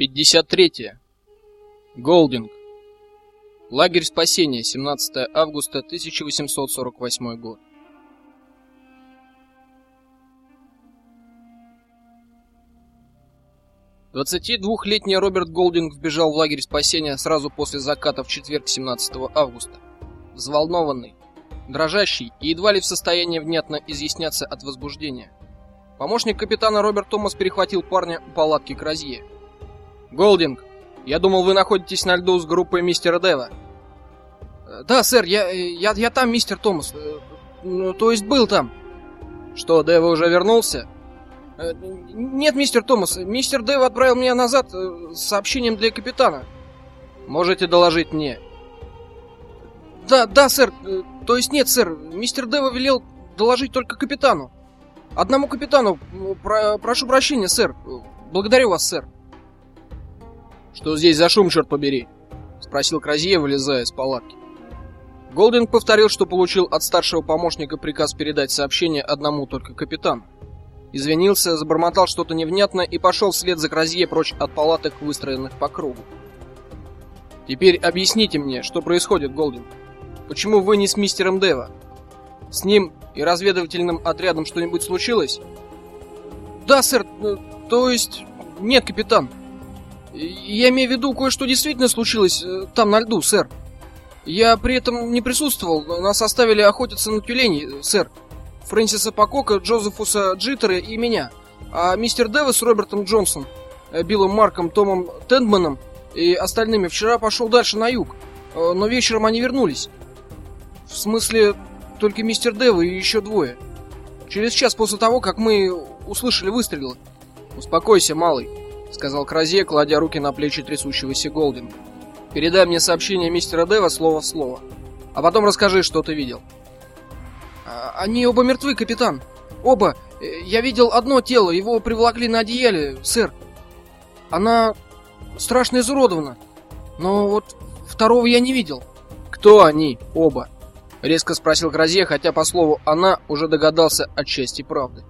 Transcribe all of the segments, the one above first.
53. Голдинг. Лагерь спасения, 17 августа 1848 год. Двадцатидвухлетний Роберт Голдинг вбежал в лагерь спасения сразу после заката в четверг 17 августа. Взволнованный, дрожащий и едва ли в состоянии внятно изъясняться от возбуждения. Помощник капитана Роберт Томас перехватил парня у палатки Кразье. Голдинг, я думал, вы находитесь на льду с группой мистера Дева. Э, да, сэр, я я я там, мистер Томас. Э, ну, то есть был там. Что, Дева уже вернулся? Э, нет, мистер Томас, мистер Дэв отправил меня назад с сообщением для капитана. Можете доложить мне? Да, да, сэр. То есть нет, сэр. Мистер Дэва велел доложить только капитану. Одному капитану. Про прошу прощения, сэр. Благодарю вас, сэр. Что здесь за шум, черт побери? спросил Кразье, вылезая из палатки. Голдинг повторил, что получил от старшего помощника приказ передать сообщение одному только капитану. Извинился, забормотал что-то невнятно и пошел вслед за Кразье прочь от палаток, выстроенных по кругу. Теперь объясните мне, что происходит, Голдинг. Почему вы не с мистером Дева? С ним и разведывательным отрядом что-нибудь случилось? Да, сэр. Э, то есть нет, капитан. Я имею в виду, кое-что действительно случилось э, там на льду, сэр. Я при этом не присутствовал, нас оставили охотиться на тюленей, сэр. Фрэнсиса Покока, Джозефуса Джиттера и меня. А мистер Дэвис с Робертом Джонсон, э, Биллом Марком, Томом Тендманом и остальными вчера пошел дальше на юг. Э, но вечером они вернулись. В смысле, только мистер Дэв и еще двое. Через час после того, как мы услышали выстрелы. Успокойся, малый сказал Кразе, кладя руки на плечи трясущегося Голдинга. Передай мне сообщение мистера Дева слово в слово, а потом расскажи, что ты видел. А, они оба мертвы, капитан. Оба. Э, я видел одно тело, его приволокли на одеяле, сэр. Она страшно изуродована. Но вот второго я не видел. Кто они оба? резко спросил Грозе, хотя по слову она уже догадался от части правды.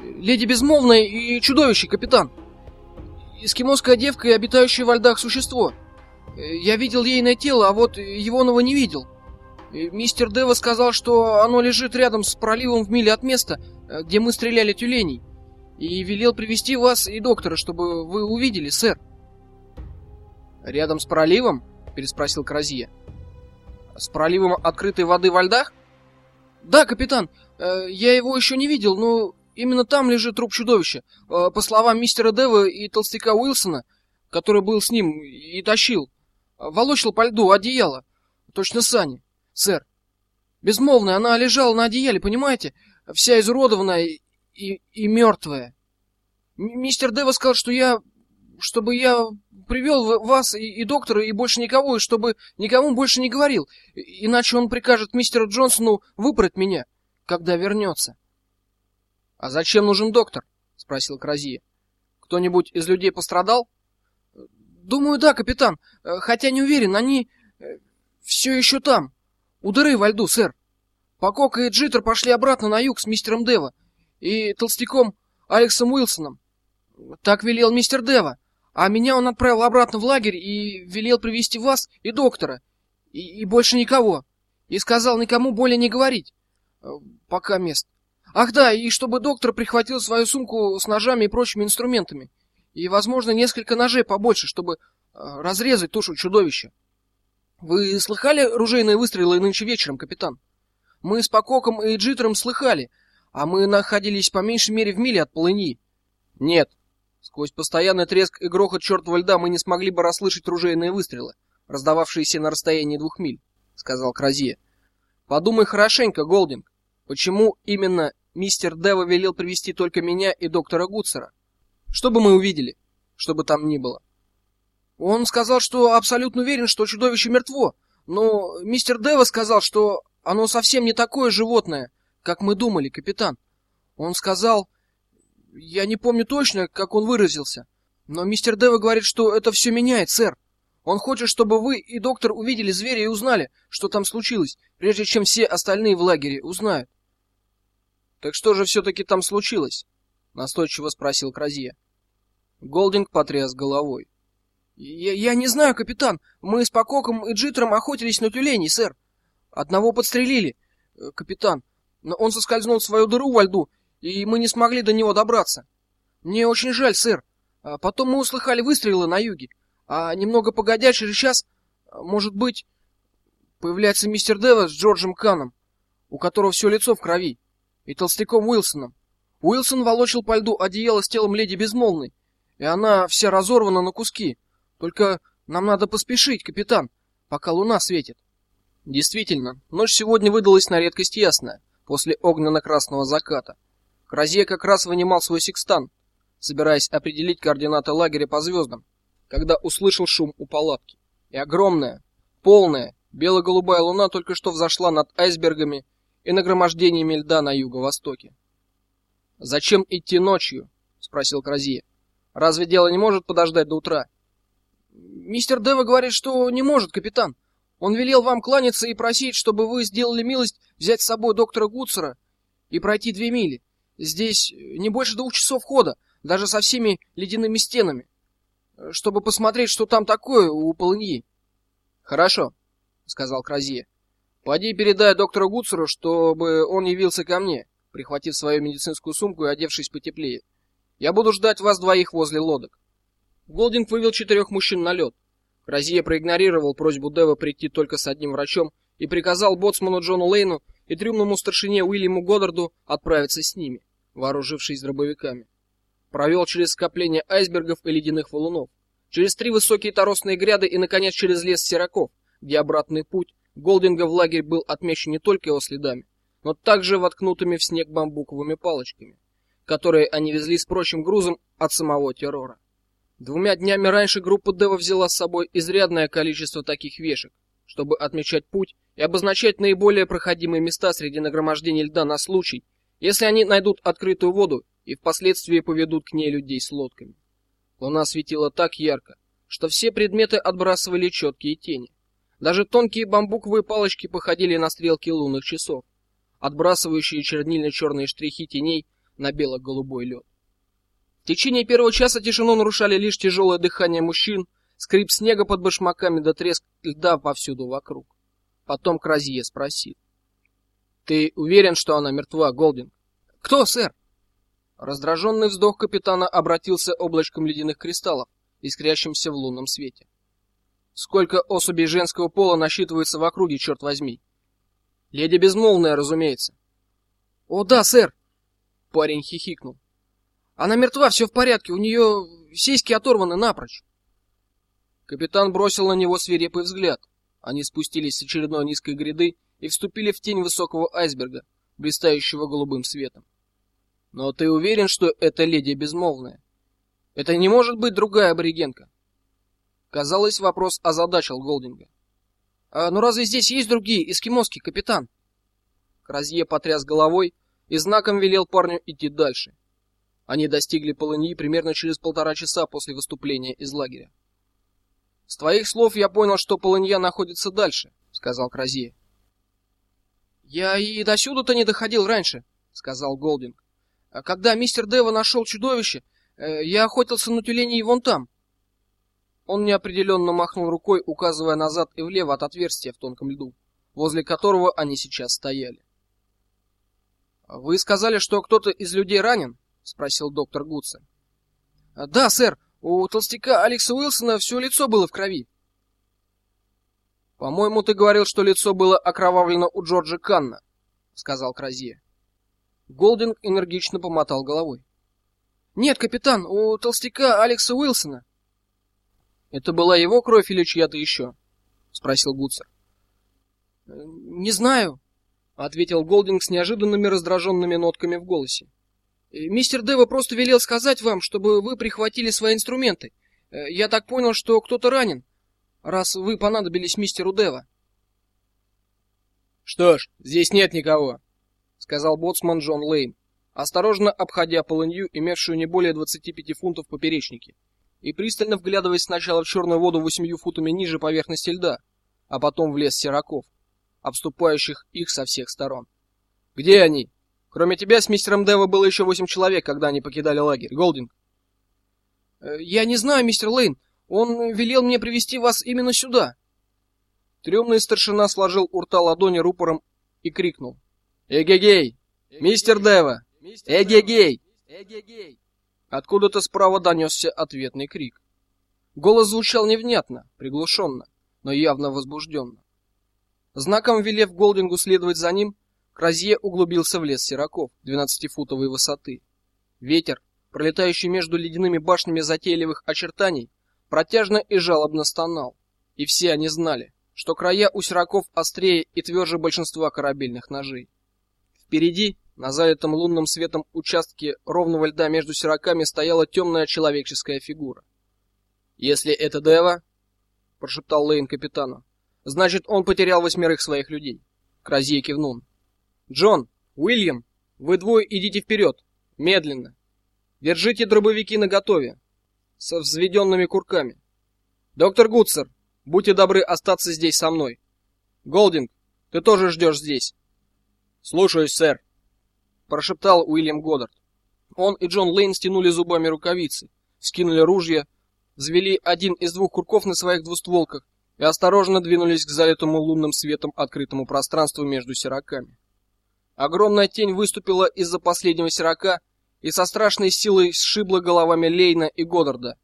Леди безмолвная и чудовище, капитан эскимосская девка и обитающее во льдах существо. Я видел ейное тело, а вот Егонова не видел. Мистер Дева сказал, что оно лежит рядом с проливом в миле от места, где мы стреляли тюленей, и велел привести вас и доктора, чтобы вы увидели, сэр. Рядом с проливом? переспросил Кразье. С проливом открытой воды во льдах? Да, капитан. Я его еще не видел, но Именно там лежит труп чудовища. Э, по словам мистера Дева и толстяка Уилсона, который был с ним и тащил, волочил по льду одеяло. Точно сани, сэр. Безмолвная, она лежала на одеяле, понимаете? Вся изуродованная и, и, мертвая. Мистер Дева сказал, что я... Чтобы я привел вас и, и доктора, и больше никого, и чтобы никому больше не говорил. Иначе он прикажет мистеру Джонсону выпороть меня, когда вернется. А зачем нужен доктор? спросил Крази. Кто-нибудь из людей пострадал? Думаю, да, капитан. Э, хотя не уверен, они э, все еще там. У дыры во льду, сэр. Покок и Джиттер пошли обратно на юг с мистером Дева и толстяком Алексом Уилсоном. Так велел мистер Дева. А меня он отправил обратно в лагерь и велел привести вас и доктора. И, и больше никого. И сказал никому более не говорить. Э, пока мест. Ах да, и чтобы доктор прихватил свою сумку с ножами и прочими инструментами. И, возможно, несколько ножей побольше, чтобы э, разрезать тушу чудовища. Вы слыхали ружейные выстрелы нынче вечером, капитан? Мы с Пококом и Джитером слыхали, а мы находились по меньшей мере в миле от полыни. Нет. Сквозь постоянный треск и грохот чертова льда мы не смогли бы расслышать ружейные выстрелы, раздававшиеся на расстоянии двух миль, сказал Крозье. Подумай хорошенько, Голдинг, почему именно мистер Дево велел привести только меня и доктора Гудсера. Что бы мы увидели, что бы там ни было? Он сказал, что абсолютно уверен, что чудовище мертво, но мистер Дево сказал, что оно совсем не такое животное, как мы думали, капитан. Он сказал, я не помню точно, как он выразился, но мистер Дево говорит, что это все меняет, сэр. Он хочет, чтобы вы и доктор увидели зверя и узнали, что там случилось, прежде чем все остальные в лагере узнают. Так что же все таки там случилось? настойчиво спросил Кразье. Голдинг потряс головой. Я, я не знаю, капитан. Мы с Пококом и Джитером охотились на тюленей, сэр. Одного подстрелили, э, капитан. Но он соскользнул в свою дыру во льду, и мы не смогли до него добраться. Мне очень жаль, сэр. А потом мы услыхали выстрелы на юге. А немного погодя, через час, может быть, появляется мистер Дева с Джорджем Каном, у которого все лицо в крови, и толстяком Уилсоном. Уилсон волочил по льду одеяло с телом леди Безмолвной, и она вся разорвана на куски. Только нам надо поспешить, капитан, пока луна светит. Действительно, ночь сегодня выдалась на редкость ясная, после огненно-красного заката. Кразье как раз вынимал свой секстант, собираясь определить координаты лагеря по звездам, когда услышал шум у палатки. И огромная, полная, бело-голубая луна только что взошла над айсбергами и нагромождениями льда на юго-востоке. Зачем идти ночью? спросил Кразье. Разве дело не может подождать до утра? Мистер Дева говорит, что не может, капитан. Он велел вам кланяться и просить, чтобы вы сделали милость взять с собой доктора Гуцера и пройти две мили. Здесь не больше двух часов хода, даже со всеми ледяными стенами, чтобы посмотреть, что там такое у полыньи. Хорошо, сказал Кразье. Пойди передай доктору Гуцеру, чтобы он явился ко мне, прихватив свою медицинскую сумку и одевшись потеплее. Я буду ждать вас двоих возле лодок. Голдинг вывел четырех мужчин на лед. Кразье проигнорировал просьбу Дева прийти только с одним врачом и приказал боцману Джону Лейну и трюмному старшине Уильяму Годдарду отправиться с ними, вооружившись дробовиками. Провел через скопление айсбергов и ледяных валунов, через три высокие торосные гряды и наконец через лес Сираков, где обратный путь Голдинга в лагерь был отмечен не только его следами, но также воткнутыми в снег бамбуковыми палочками которые они везли с прочим грузом от самого террора. Двумя днями раньше группа Дева взяла с собой изрядное количество таких вешек, чтобы отмечать путь и обозначать наиболее проходимые места среди нагромождений льда на случай, если они найдут открытую воду и впоследствии поведут к ней людей с лодками. Луна светила так ярко, что все предметы отбрасывали четкие тени. Даже тонкие бамбуковые палочки походили на стрелки лунных часов, отбрасывающие чернильно-черные штрихи теней на бело-голубой лед. В течение первого часа тишину нарушали лишь тяжелое дыхание мужчин, скрип снега под башмаками да треск льда повсюду вокруг. Потом Кразье спросил: "Ты уверен, что она мертва, Голдинг?" "Кто, сэр?" Раздраженный вздох капитана обратился облачком ледяных кристаллов, искрящимся в лунном свете. Сколько особей женского пола насчитывается в округе, черт возьми? Леди безмолвная, разумеется. О, да, сэр, Парень хихикнул. Она мертва, все в порядке, у нее сиськи оторваны напрочь. Капитан бросил на него свирепый взгляд. Они спустились с очередной низкой гряды и вступили в тень высокого айсберга, блистающего голубым светом. Но ты уверен, что это леди безмолвная? Это не может быть другая аборигенка. Казалось, вопрос озадачил Голдинга. А ну разве здесь есть другие эскимоски, капитан? Кразье потряс головой, и знаком велел парню идти дальше. Они достигли Полыньи примерно через полтора часа после выступления из лагеря. С твоих слов я понял, что Полынья находится дальше, сказал Кразье. Я и до сюда-то не доходил раньше, сказал Голдинг. А когда мистер Дева нашел чудовище, э, я охотился на тюленей вон там. Он неопределенно махнул рукой, указывая назад и влево от отверстия в тонком льду, возле которого они сейчас стояли. Вы сказали, что кто-то из людей ранен? спросил доктор Гудсон. Да, сэр. У толстяка Алекса Уилсона все лицо было в крови. По-моему, ты говорил, что лицо было окровавлено у Джорджа Канна, сказал Кразье. Голдинг энергично помотал головой. Нет, капитан, у толстяка Алекса Уилсона. Это была его кровь или чья-то еще? спросил Гудсер. Не знаю, ответил Голдинг с неожиданными раздраженными нотками в голосе. «Э, мистер Дево просто велел сказать вам, чтобы вы прихватили свои инструменты. Э, я так понял, что кто-то ранен, раз вы понадобились мистеру Дево. Что ж, здесь нет никого, сказал боцман Джон Лейн, осторожно обходя полынью, имевшую не более 25 футов в поперечнике, и пристально вглядываясь сначала в черную воду восемью футами ниже поверхности льда, а потом в лес сираков обступающих их со всех сторон. Где они? Кроме тебя с мистером Дева было еще восемь человек, когда они покидали лагерь. Голдинг. Э, я не знаю, мистер Лейн. Он велел мне привести вас именно сюда. Трёмный старшина сложил у рта ладони рупором и крикнул: "Эгегей! Мистер Дева! Эгегей!" Откуда-то справа донесся ответный крик. Голос звучал невнятно, приглушенно, но явно возбужденно. Знаком велев Голдингу следовать за ним, Кразье углубился в лес сироков двенадцатифутовой высоты. Ветер, пролетающий между ледяными башнями затейливых очертаний, протяжно и жалобно стонал, и все они знали, что края у сироков острее и тверже большинства корабельных ножей. Впереди, на залитом лунным светом участке ровного льда между сироками стояла темная человеческая фигура. Если это Дева, прошептал Лейн капитану, значит, он потерял восьмерых своих людей. Кразье кивнул. Джон, Уильям, вы двое идите вперед, медленно. Держите дробовики наготове, со взведенными курками. Доктор Гудсер, будьте добры остаться здесь со мной. Голдинг, ты тоже ждешь здесь. Слушаюсь, сэр, прошептал Уильям Годдард. Он и Джон Лейн стянули зубами рукавицы, скинули ружья, взвели один из двух курков на своих двустволках и осторожно двинулись к залитому лунным светом открытому пространству между сироками. Огромная тень выступила из-за последнего сирока и со страшной силой сшибла головами Лейна и Годдарда.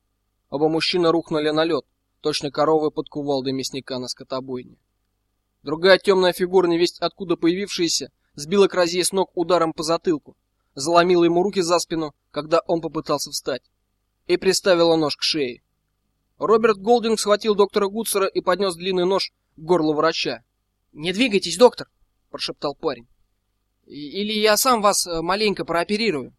Оба мужчины рухнули на лед, точно коровы под кувалдой мясника на скотобойне. Другая темная фигура, невесть откуда появившаяся, сбила Кразье с ног ударом по затылку, заломила ему руки за спину, когда он попытался встать, и приставила нож к шее. Роберт Голдинг схватил доктора Гудсера и поднес длинный нож к горлу врача. "Не двигайтесь, доктор", прошептал парень. Или я сам вас э, маленько прооперирую.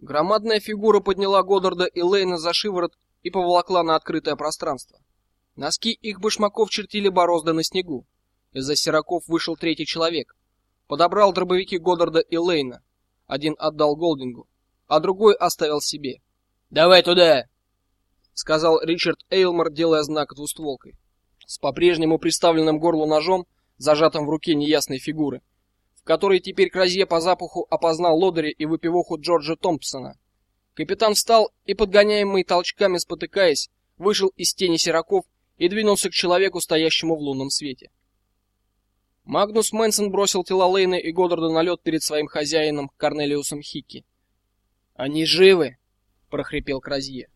Громадная фигура подняла Годдарда и Лейна за шиворот и поволокла на открытое пространство. Носки их башмаков чертили борозды на снегу. Из-за сироков вышел третий человек. Подобрал дробовики Годдарда и Лейна. Один отдал Голдингу, а другой оставил себе. "Давай туда", сказал Ричард Эйлмор, делая знак двустволкой. С по-прежнему приставленным горлу ножом, зажатым в руке неясной фигуры в которой теперь Кразье по запаху опознал лодыри и выпивоху Джорджа Томпсона. Капитан встал и, подгоняемый толчками спотыкаясь, вышел из тени сироков и двинулся к человеку, стоящему в лунном свете. Магнус Мэнсон бросил тела Лейна и Годдарда на лед перед своим хозяином Корнелиусом Хикки. "Они живы", прохрипел Кразье.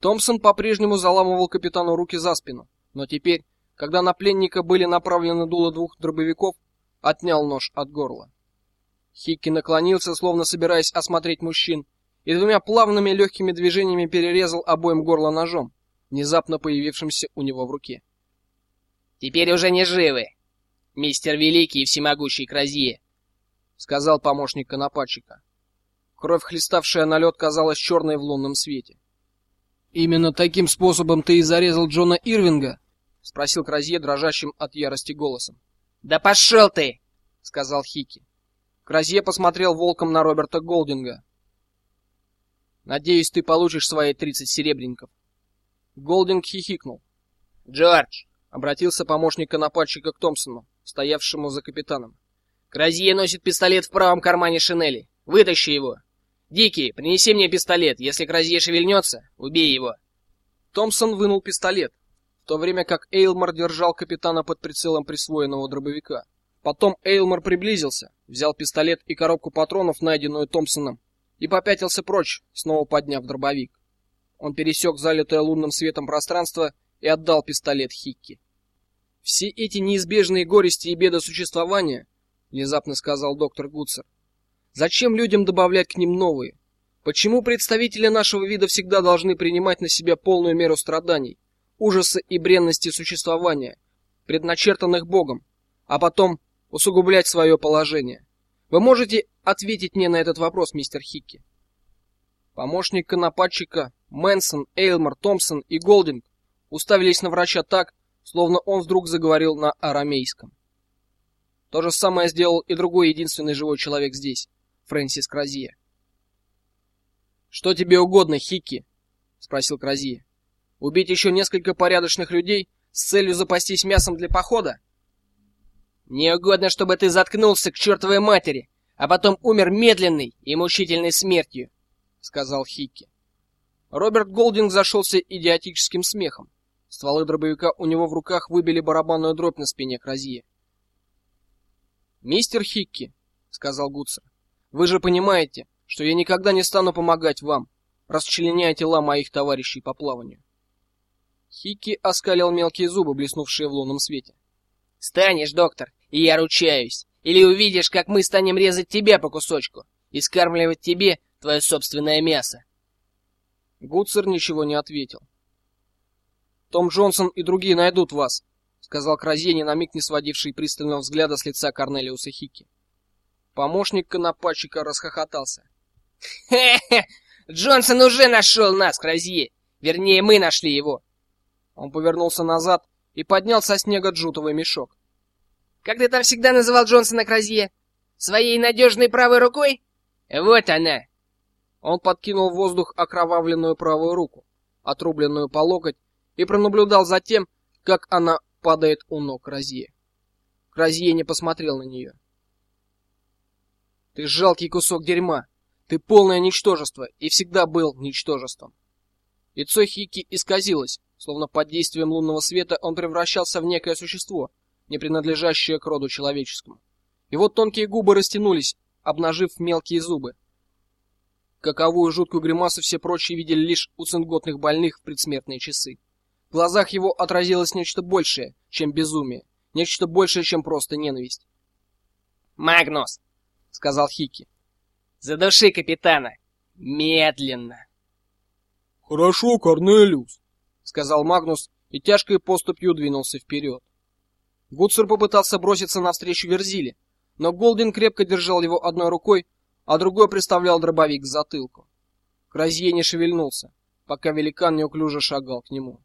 Томпсон по-прежнему заламывал капитану руки за спину, но теперь, когда на пленника были направлены дуло двух дробовиков, отнял нож от горла. Хикки наклонился, словно собираясь осмотреть мужчин, и двумя плавными легкими движениями перерезал обоим горло ножом, внезапно появившимся у него в руке. Теперь уже не живы, мистер Великий и всемогущий Кразье, сказал помощник конопатчика. Кровь, хлеставшая на лед, казалась черной в лунном свете. Именно таким способом ты и зарезал Джона Ирвинга? спросил Кразье дрожащим от ярости голосом. Да пошел ты, сказал Хики. Кразье посмотрел волком на Роберта Голдинга. Надеюсь, ты получишь свои тридцать серебряников. Голдинг хихикнул. Джордж, обратился помощник конопатчика к Томпсону, стоявшему за капитаном. Кразье носит пистолет в правом кармане шинели. Вытащи его. Дикий, принеси мне пистолет. Если Кразье шевельнется, убей его. Томпсон вынул пистолет, то время как Эйлмор держал капитана под прицелом присвоенного дробовика. Потом Эйлмор приблизился, взял пистолет и коробку патронов, найденную Томпсоном, и попятился прочь, снова подняв дробовик. Он пересек залитое лунным светом пространство и отдал пистолет Хикки. Все эти неизбежные горести и беды существования, внезапно сказал доктор Гудсер. Зачем людям добавлять к ним новые? Почему представители нашего вида всегда должны принимать на себя полную меру страданий? ужаса и бренности существования, предначертанных Богом, а потом усугублять свое положение. Вы можете ответить мне на этот вопрос, мистер Хикки? Помощник конопатчика Мэнсон, Эйлмор, Томпсон и Голдинг уставились на врача так, словно он вдруг заговорил на арамейском. То же самое сделал и другой единственный живой человек здесь, Фрэнсис Кразье. Что тебе угодно, Хикки? спросил Кразье. Убить еще несколько порядочных людей с целью запастись мясом для похода? Мне угодно, чтобы ты заткнулся к чертовой матери, а потом умер медленной и мучительной смертью, сказал Хикки. Роберт Голдинг зашелся идиотическим смехом. Стволы дробовика у него в руках выбили барабанную дробь на спине Кразье. «Мистер Хикки», — сказал Гудсер, — «вы же понимаете, что я никогда не стану помогать вам, расчленяя тела моих товарищей по плаванию». Хикки оскалил мелкие зубы, блеснувшие в лунном свете. «Станешь, доктор, и я ручаюсь. Или увидишь, как мы станем резать тебя по кусочку и скармливать тебе твое собственное мясо. Гуцер ничего не ответил. Том Джонсон и другие найдут вас, сказал Кразье, на миг не сводивший пристального взгляда с лица Корнелиуса Хики. Помощник конопатчика расхохотался. Хе-хе! Джонсон уже нашел нас, Кразье. Вернее, мы нашли его. Он повернулся назад и поднял со снега джутовый мешок. Как ты там всегда называл Джонсона Кразье? Своей надежной правой рукой? Вот она. Он подкинул в воздух окровавленную правую руку, отрубленную по локоть, и пронаблюдал за тем, как она падает у ног Кразье. Кразье не посмотрел на нее. Ты жалкий кусок дерьма. Ты полное ничтожество и всегда был ничтожеством. Лицо Хики исказилось, словно под действием лунного света он превращался в некое существо, не принадлежащее к роду человеческому. Его тонкие губы растянулись, обнажив мелкие зубы. Каковую жуткую гримасу все прочие видели лишь у цинготных больных в предсмертные часы. В глазах его отразилось нечто большее, чем безумие, нечто большее, чем просто ненависть. "Магнус", сказал Хики. "Задуши капитана медленно". "Хорошо, Корнелиус", сказал Магнус и тяжкой поступью двинулся вперед. Гуцер попытался броситься навстречу Верзиле, но Голдин крепко держал его одной рукой, а другой приставлял дробовик к затылку. Кразье не шевельнулся, пока великан неуклюже шагал к нему.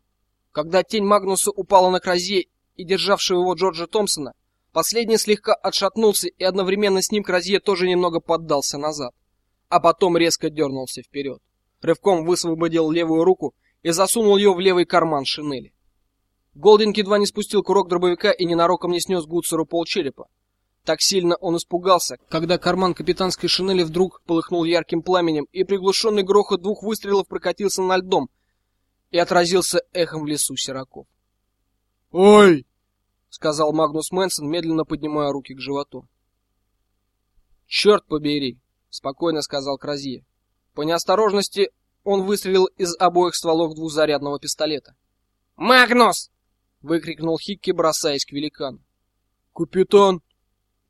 Когда тень Магнуса упала на Кразье и державшего его Джорджа Томпсона, последний слегка отшатнулся, и одновременно с ним Кразье тоже немного поддался назад, а потом резко дернулся вперед. Рывком высвободил левую руку и засунул ее в левый карман шинели. Голдинг едва не спустил курок дробовика и ненароком не снес Гуцеру полчерепа. Так сильно он испугался, когда карман капитанской шинели вдруг полыхнул ярким пламенем, и приглушенный грохот двух выстрелов прокатился над льдом и отразился эхом в лесу Сираков. "Ой!" сказал Магнус Мэнсон, медленно поднимая руки к животу. «Черт побери", спокойно сказал Кразье. По неосторожности он выстрелил из обоих стволов двузарядного пистолета. "Магнус!" выкрикнул Хикки, бросаясь к великану. "Капитан,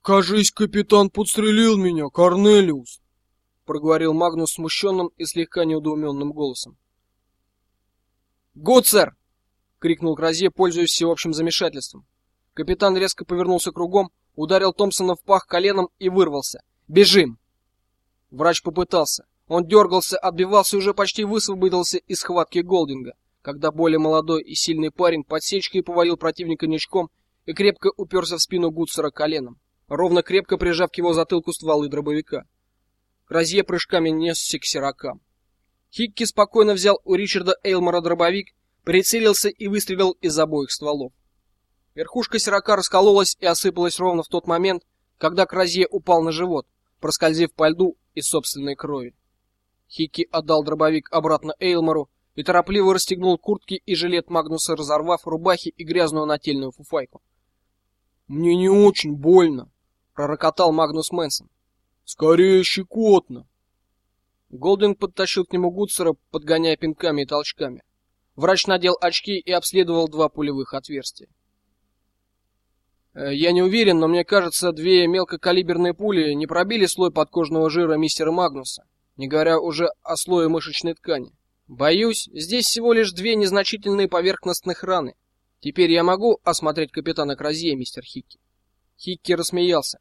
Кажись, капитан подстрелил меня, Корнелиус, проговорил Магнус смущенным и слегка недоуменным голосом. "Гуцер!" крикнул Кразе, пользуясь всеобщим замешательством. Капитан резко повернулся кругом, ударил Томпсона в пах коленом и вырвался. "Бежим!" Врач попытался. Он дергался, отбивался и уже почти высвободился из схватки Голдинга, когда более молодой и сильный парень подсечкой повалил противника ничком и крепко уперся в спину Гуцера коленом ровно крепко прижав к его затылку стволы дробовика. Разье прыжками несся к сирокам. Хикки спокойно взял у Ричарда Эйлмора дробовик, прицелился и выстрелил из обоих стволов. Верхушка сирока раскололась и осыпалась ровно в тот момент, когда Кразье упал на живот, проскользив по льду из собственной крови. Хикки отдал дробовик обратно Эйлмору и торопливо расстегнул куртки и жилет Магнуса, разорвав рубахи и грязную нательную фуфайку. Мне не очень больно, пророкотал Магнус Мэнсон. Скорее щекотно. Голдинг подтащил к нему Гудсера, подгоняя пинками и толчками. Врач надел очки и обследовал два пулевых отверстия. «Э, я не уверен, но мне кажется, две мелкокалиберные пули не пробили слой подкожного жира мистера Магнуса, не говоря уже о слое мышечной ткани. Боюсь, здесь всего лишь две незначительные поверхностных раны. Теперь я могу осмотреть капитана Кразье, мистер Хикки. Хикки рассмеялся.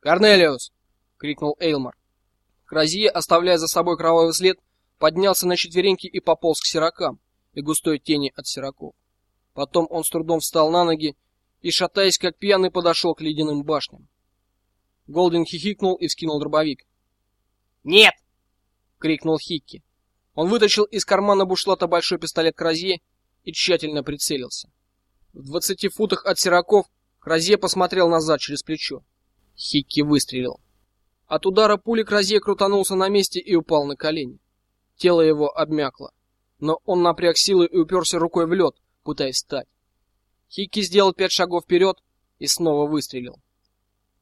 "Корнелиус!" крикнул Эйлмар. Кразье, оставляя за собой кровавый след, поднялся на четвереньки и пополз к сирокам и густой тени от сироков. Потом он с трудом встал на ноги и, шатаясь как пьяный, подошел к ледяным башням. Голден хихикнул и вскинул дробовик. "Нет!" крикнул Хикки. Он вытащил из кармана бушлата большой пистолет Кразье и тщательно прицелился. В двадцати футах от сироков Кразе посмотрел назад через плечо. Хикки выстрелил. От удара пули Кразе крутанулся на месте и упал на колени. Тело его обмякло. но он напряг силы и уперся рукой в лед, пытаясь встать. Хикки сделал пять шагов вперед и снова выстрелил.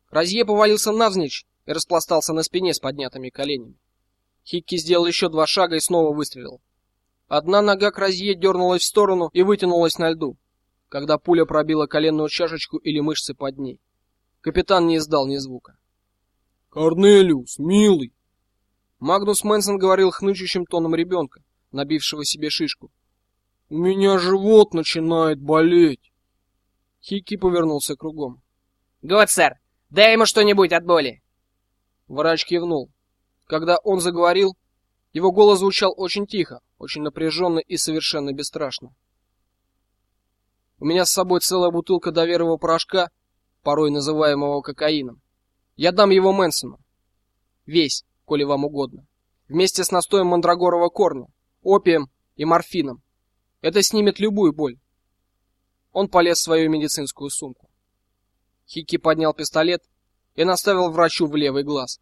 Разье повалился навзничь и распластался на спине с поднятыми коленями. Хикки сделал еще два шага и снова выстрелил. Одна нога Кразье дернулась в сторону и вытянулась на льду, когда пуля пробила коленную чашечку или мышцы под ней. Капитан не издал ни звука. «Корнелиус, милый!» Магнус Мэнсон говорил хнычущим тоном ребенка, набившего себе шишку. «У меня живот начинает болеть!» Хикки повернулся кругом. «Год, сэр! Дай ему что-нибудь от боли!» Врач кивнул. Когда он заговорил, его голос звучал очень тихо, очень напряженно и совершенно бесстрашно. У меня с собой целая бутылка доверового порошка, порой называемого кокаином. Я дам его Мэнсону. Весь, коли вам угодно. Вместе с настоем мандрагорового корня, опием и морфином. Это снимет любую боль. Он полез в свою медицинскую сумку. Хики поднял пистолет и наставил врачу в левый глаз.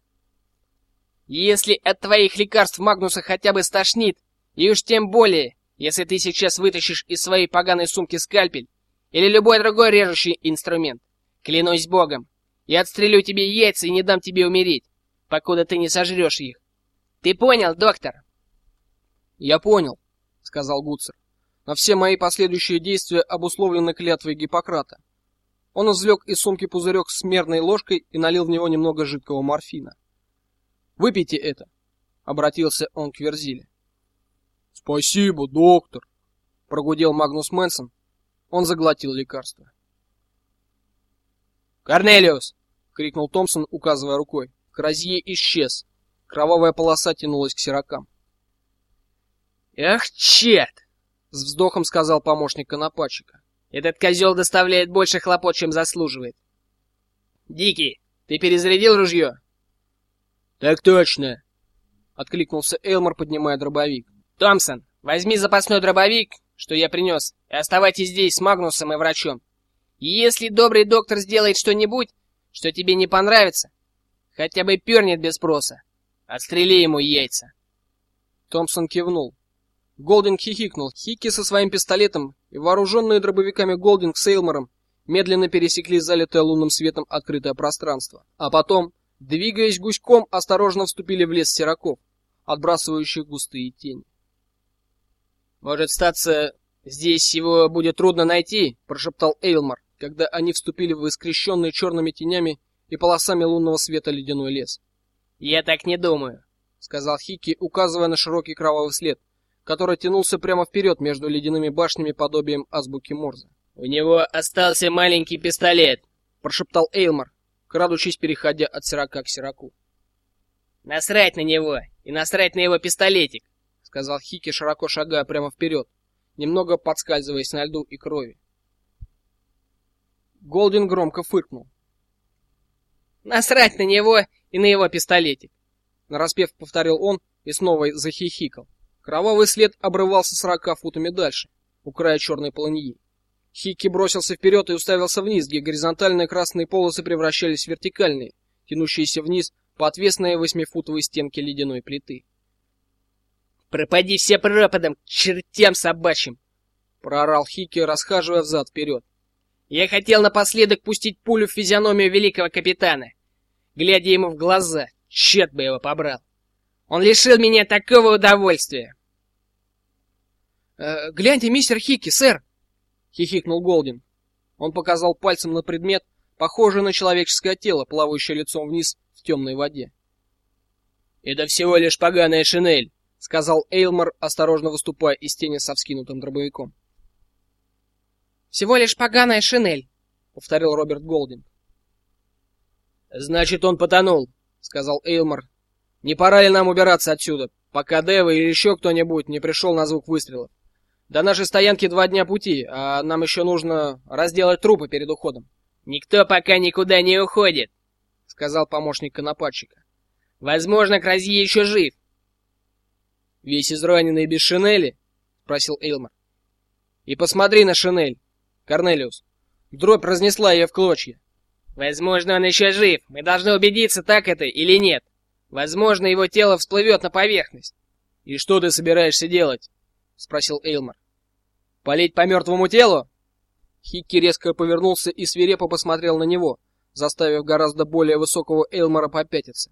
Если от твоих лекарств Магнуса хотя бы стошнит, и уж тем более, если ты сейчас вытащишь из своей поганой сумки скальпель или любой другой режущий инструмент, клянусь богом, я отстрелю тебе яйца и не дам тебе умереть, покуда ты не сожрешь их. Ты понял, доктор? Я понял, сказал Гуцер. Но все мои последующие действия обусловлены клятвой Гиппократа. Он извлек из сумки пузырек с мерной ложкой и налил в него немного жидкого морфина. Выпейте это, обратился он к Верзиле. Спасибо, доктор, прогудел Магнус Мэнсон. Он заглотил лекарство. Корнелиус, крикнул Томпсон, указывая рукой. Кразье исчез. Кровавая полоса тянулась к сирокам. Эх, черт! с вздохом сказал помощник конопатчика. Этот козел доставляет больше хлопот, чем заслуживает. Дикий, ты перезарядил ружье? Так точно, откликнулся Элмор, поднимая дробовик. Томпсон, возьми запасной дробовик, что я принес, и оставайтесь здесь с Магнусом и врачом. Если добрый доктор сделает что-нибудь, что тебе не понравится, хотя бы пернет без спроса, отстрели ему яйца. Томпсон кивнул. Голдинг хихикнул. Хики со своим пистолетом и вооруженные дробовиками Голдинг с Эйлмором медленно пересекли залитое лунным светом открытое пространство, а потом, двигаясь гуськом, осторожно вступили в лес сироков, отбрасывающих густые тени. Может, статься здесь его будет трудно найти, прошептал Эйлмор, когда они вступили в искрещенный черными тенями и полосами лунного света ледяной лес. Я так не думаю, сказал Хики, указывая на широкий кровавый след, который тянулся прямо вперед между ледяными башнями подобием азбуки Морзе. У него остался маленький пистолет, прошептал Эйлмор, крадучись, переходя от сирока к сироку. Насрать на него и насрать на его пистолетик, сказал Хики, широко шагая прямо вперед, немного подскальзываясь на льду и крови. Голдин громко фыркнул. Насрать на него и на его пистолетик, нараспев повторил он и снова захихикал. Кровавый след обрывался сорока футами дальше, у края черной полыньи. Хики бросился вперед и уставился вниз, где горизонтальные красные полосы превращались в вертикальные, тянущиеся вниз по отвесной восьмифутовой стенке ледяной плиты. Пропади все пропадом, чертям собачьим, проорал Хики, расхаживая взад вперед. Я хотел напоследок пустить пулю в физиономию великого капитана, глядя ему в глаза. Черт бы его побрал. Он лишил меня такого удовольствия. Э, гляньте, мистер Хики, сэр, хихикнул Голдин. Он показал пальцем на предмет, похожий на человеческое тело, плавающее лицом вниз в темной воде. Это всего лишь поганая шинель, сказал Эйлмор, осторожно выступая из тени со вскинутым дробовиком. Всего лишь поганая шинель, повторил Роберт Голдин. Значит, он потонул, сказал Эйлмор, не пора ли нам убираться отсюда, пока Дева или еще кто-нибудь не пришел на звук выстрелов? До нашей стоянки два дня пути, а нам еще нужно разделать трупы перед уходом. Никто пока никуда не уходит, сказал помощник конопатчика. Возможно, Кразье еще жив. Весь израненный без шинели? спросил Эйлмар. И посмотри на шинель, Корнелиус. Дробь разнесла ее в клочья. Возможно, он еще жив. Мы должны убедиться, так это или нет. Возможно, его тело всплывет на поверхность. И что ты собираешься делать? спросил Эйлмар. Полить по мертвому телу? Хикки резко повернулся и свирепо посмотрел на него, заставив гораздо более высокого Эйлмара попятиться.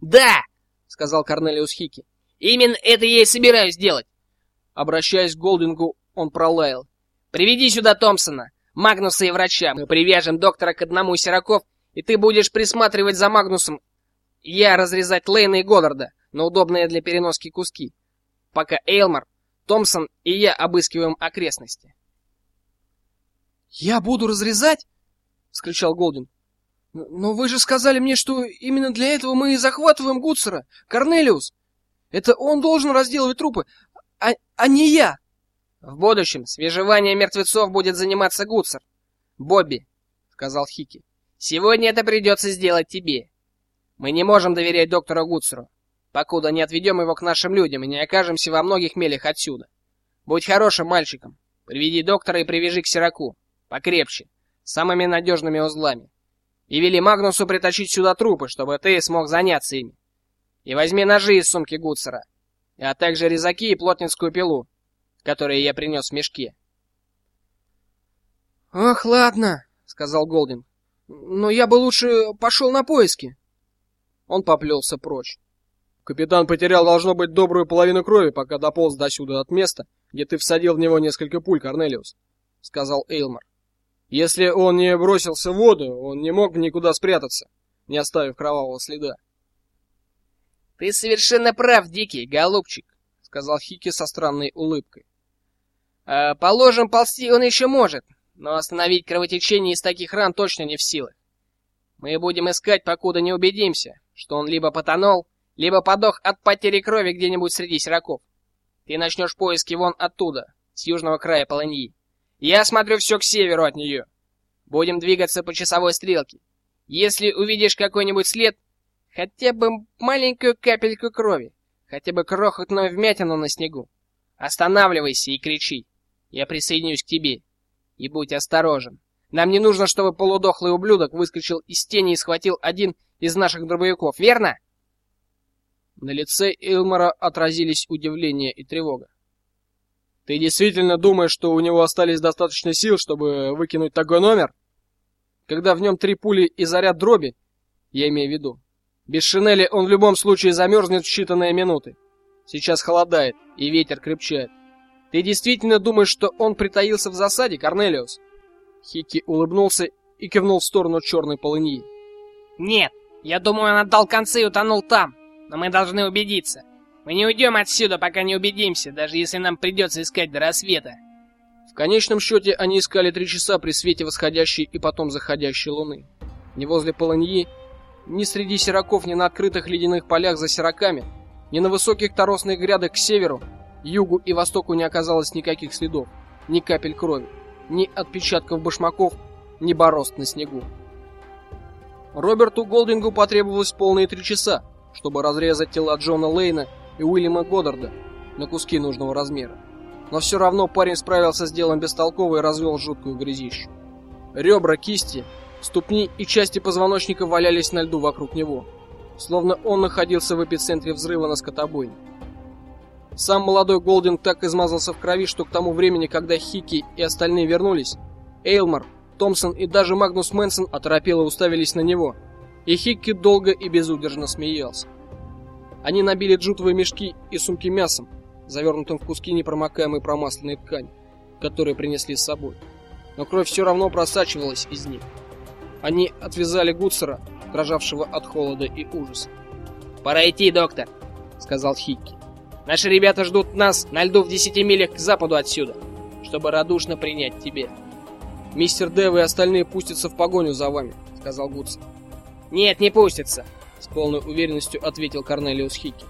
«Да!» — сказал Корнелиус Хикки. «Именно это я и собираюсь делать!» Обращаясь к Голдингу, он пролаял. «Приведи сюда Томпсона, Магнуса и врача. Мы привяжем доктора к одному из сироков, и ты будешь присматривать за Магнусом. Я разрезать Лейна и Годдарда на удобные для переноски куски, пока Эйлмар, Томпсон и я обыскиваем окрестности». «Я буду разрезать?» — вскричал Голдин. «Но вы же сказали мне, что именно для этого мы и захватываем Гуцера, Корнелиус. Это он должен разделывать трупы, а, а не я!» «В будущем свежеванием мертвецов будет заниматься Гуцер. Бобби», — сказал Хики. «Сегодня это придется сделать тебе. Мы не можем доверять доктору Гуцеру, покуда не отведем его к нашим людям и не окажемся во многих милях отсюда. Будь хорошим мальчиком, приведи доктора и привяжи к Сираку, покрепче, самыми надежными узлами. И вели Магнусу притащить сюда трупы, чтобы ты смог заняться ими. И возьми ножи из сумки Гуцера, а также резаки и плотницкую пилу, которые я принес в мешке. «Ах, ладно», — сказал Голдин. «Но я бы лучше пошел на поиски». Он поплелся прочь. Капитан потерял, должно быть, добрую половину крови, пока дополз до сюда от места, где ты всадил в него несколько пуль, Корнелиус, — сказал Эйлмар. Если он не бросился в воду, он не мог никуда спрятаться, не оставив кровавого следа. Ты совершенно прав, дикий голубчик, сказал Хики со странной улыбкой. Э, положим, ползти он еще может, но остановить кровотечение из таких ран точно не в силах. Мы будем искать, покуда не убедимся, что он либо потонул, либо подох от потери крови где-нибудь среди сироков. Ты начнешь поиски вон оттуда, с южного края полыньи. Я смотрю все к северу от нее. Будем двигаться по часовой стрелке. Если увидишь какой-нибудь след, хотя бы маленькую капельку крови, хотя бы крохотную вмятину на снегу, останавливайся и кричи. Я присоединюсь к тебе. И будь осторожен. Нам не нужно, чтобы полудохлый ублюдок выскочил из тени и схватил один из наших дробовиков, верно? На лице Илмара отразились удивление и тревога. Ты действительно думаешь, что у него остались достаточно сил, чтобы выкинуть такой номер? Когда в нем три пули и заряд дроби, я имею в виду. Без шинели он в любом случае замерзнет в считанные минуты. Сейчас холодает, и ветер крепчает. Ты действительно думаешь, что он притаился в засаде, Корнелиус? Хики улыбнулся и кивнул в сторону черной полыньи. Нет, я думаю, он отдал концы и утонул там, но мы должны убедиться. Мы не уйдем отсюда, пока не убедимся, даже если нам придется искать до рассвета. В конечном счете они искали три часа при свете восходящей и потом заходящей луны. Ни возле полыньи, ни среди сироков, ни на открытых ледяных полях за сироками, ни на высоких торосных грядах к северу, югу и востоку не оказалось никаких следов, ни капель крови, ни отпечатков башмаков, ни борозд на снегу. Роберту Голдингу потребовалось полные три часа, чтобы разрезать тела Джона Лейна и Уильяма Годдарда на куски нужного размера. Но все равно парень справился с делом бестолково и развел жуткую грязищу. Ребра, кисти, ступни и части позвоночника валялись на льду вокруг него, словно он находился в эпицентре взрыва на скотобойне. Сам молодой Голдинг так измазался в крови, что к тому времени, когда Хики и остальные вернулись, Эйлмар, Томпсон и даже Магнус Мэнсон оторопело уставились на него, и Хикки долго и безудержно смеялся. Они набили джутовые мешки и сумки мясом, завернутым в куски непромокаемой промасленной ткани, которые принесли с собой. Но кровь все равно просачивалась из них. Они отвязали Гуцера, дрожавшего от холода и ужаса. «Пора идти, доктор», — сказал Хикки. «Наши ребята ждут нас на льду в десяти милях к западу отсюда, чтобы радушно принять тебе». «Мистер Дэв и остальные пустятся в погоню за вами», — сказал Гуцер. «Нет, не пустятся. С полной уверенностью ответил Корнелиус Хики.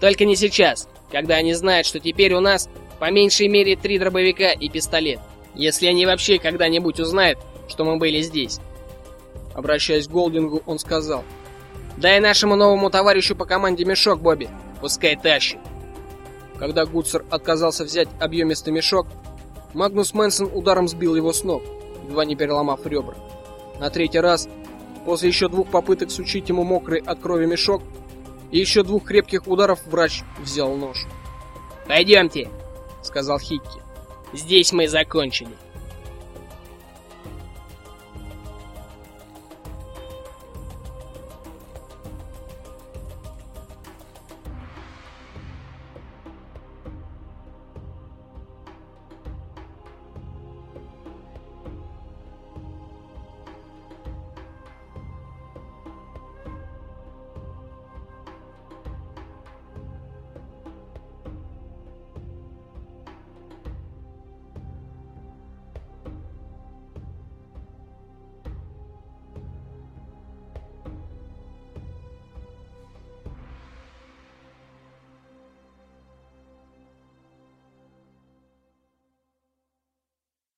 Только не сейчас, когда они знают, что теперь у нас по меньшей мере три дробовика и пистолет. Если они вообще когда-нибудь узнают, что мы были здесь. Обращаясь к Голдингу, он сказал: "Дай нашему новому товарищу по команде мешок, Бобби. Пускай тащит". Когда Гуцер отказался взять объемистый мешок, Магнус Мэнсон ударом сбил его с ног, едва не переломав ребра. На третий раз После еще двух попыток сучить ему мокрый от крови мешок и еще двух крепких ударов врач взял нож. «Пойдемте!» сказал Хикки. Здесь мы закончили.